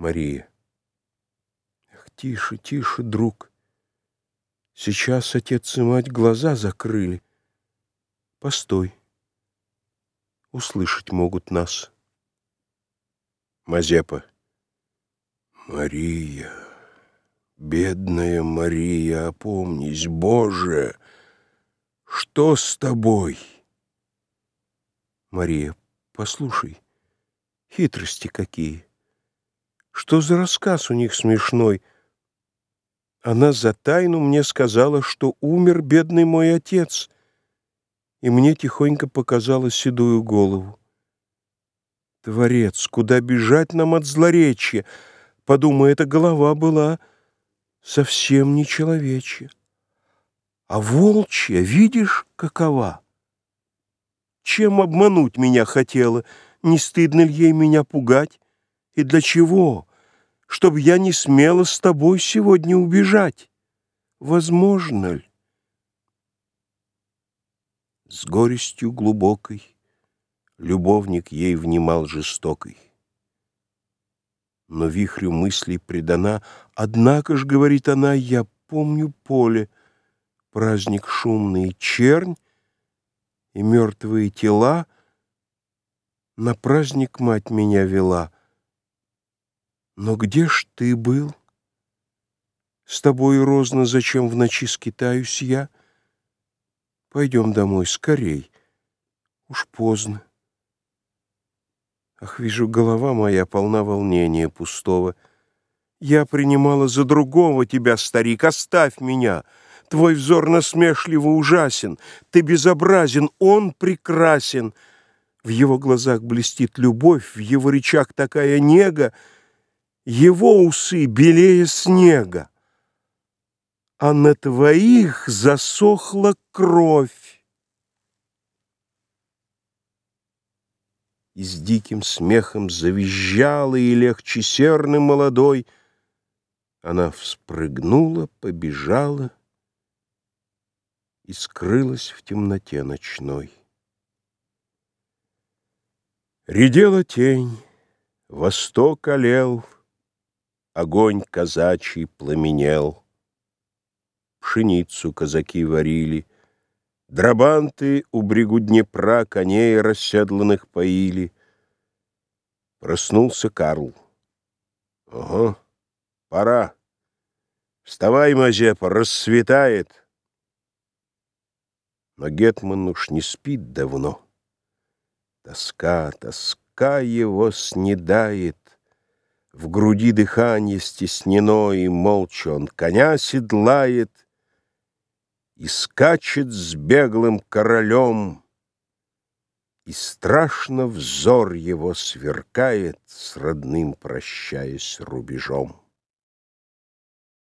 Мария. Ах, тише, тише, друг. Сейчас отец и мать глаза закрыли. Постой. Услышать могут нас. Мазепа. Мария, бедная Мария, опомнись, Боже, что с тобой? Мария, послушай, хитрости какие. Что за рассказ у них смешной? Она за тайну мне сказала, что умер бедный мой отец, и мне тихонько показала седую голову. Творец, куда бежать нам от злоречия? Подумай, эта голова была совсем не человечья. А волчья, видишь, какова? Чем обмануть меня хотела? Не стыдно ли ей меня пугать? И для чего? Чтоб я не смела с тобой сегодня убежать. Возможно ли? С горестью глубокой Любовник ей внимал жестокой. Но вихрю мыслей предана, Однако ж, говорит она, я помню поле, Праздник шумный, чернь и мертвые тела, На праздник мать меня вела. Но где ж ты был? С тобой розно, зачем в ночи скитаюсь я? Пойдем домой, скорей, уж поздно. Ах, вижу, голова моя полна волнения пустого. Я принимала за другого тебя, старик, оставь меня. Твой взор насмешливо ужасен, ты безобразен, он прекрасен. В его глазах блестит любовь, в его речах такая нега, его усы белее снега, а на твоих засохла кровь. и с диким смехом завизжала, и легче серный молодой. Она вспрыгнула, побежала и скрылась в темноте ночной. Редела тень, восток олел, Огонь казачий пламенел. Пшеницу казаки варили, Драбанты у брегу Днепра коней расседланных поили. Проснулся Карл. Ого, пора. Вставай, Мазепа, рассветает. Но Гетман уж не спит давно. Тоска, тоска его снедает. В груди дыхание стеснено, и молча он коня седлает — и скачет с беглым королем, И страшно взор его сверкает, С родным прощаясь рубежом.